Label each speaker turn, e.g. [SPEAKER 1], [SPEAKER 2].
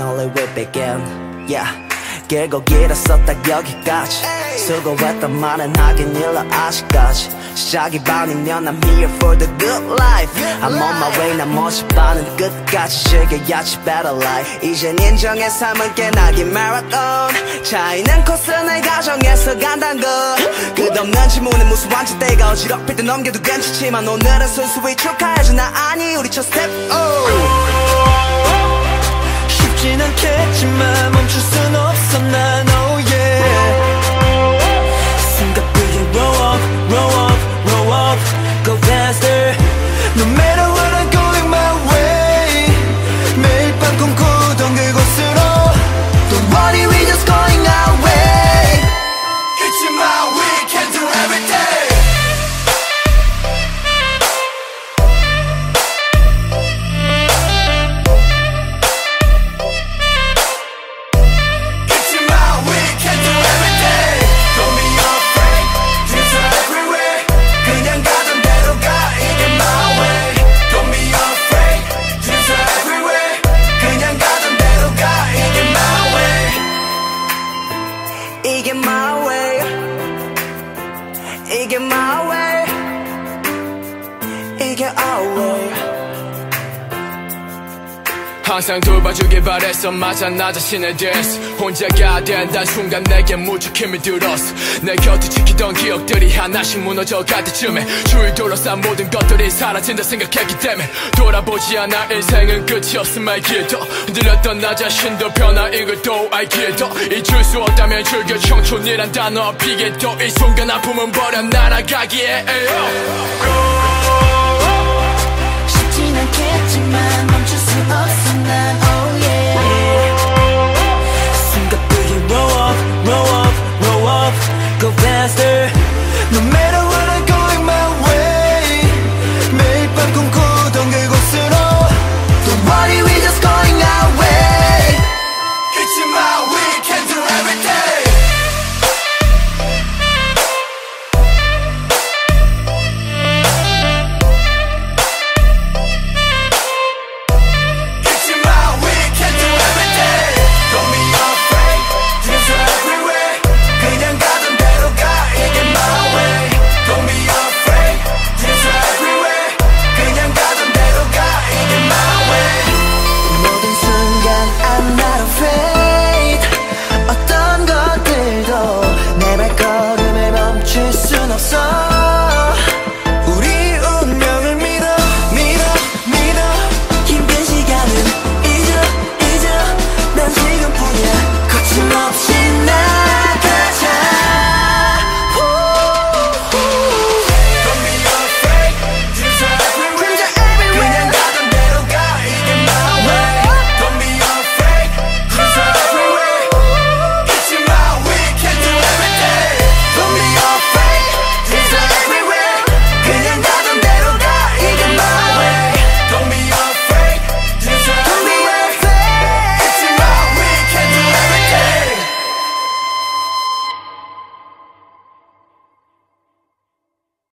[SPEAKER 1] only we begin. Yeah. 길고 길었었다 여기까지. 수고했던 말은 하긴 일러 아직까지. 시작이 반이면 I'm here for the good life. I'm on my way 난 멋이 반은 끝까지 즐겨야지 better life. 이젠 인정의 삶은 깨나기 마라톤 차이는 코스는 가정에서 간단 거 끝없는 질문에 무슨 완전때가 어지럽힐 때 넘겨도 괜찮지만 오늘은 순수히 축하해줘 나 아니 우리 첫 스텝
[SPEAKER 2] 쉽진 않겠지만 멈출 순 없어 난 oh yeah 숨가쁘게 roll up roll up roll up go faster no matter my way 이게
[SPEAKER 1] our way
[SPEAKER 3] 항상 돌봐주길 바랬어. 맞아 나 자신을 디스 혼자가 된 단 순간 내게 무척 힘이 들었어. 내 곁에 지키던 기억들이 하나씩 무너져 갈 때쯤에 주위 둘러싼 모든 것들이 사라진다 생각했기 때문에 돌아보지 않아. 인생은 끝이 없음 알기에도 흔들렸던 나 자신도 변화인 걸또 알기에도 잊을 수 없다면 즐겨 청춘이란 단어. 비게도 이 순간 아픔은 버려 날아가기에.
[SPEAKER 4] 쉽진 않겠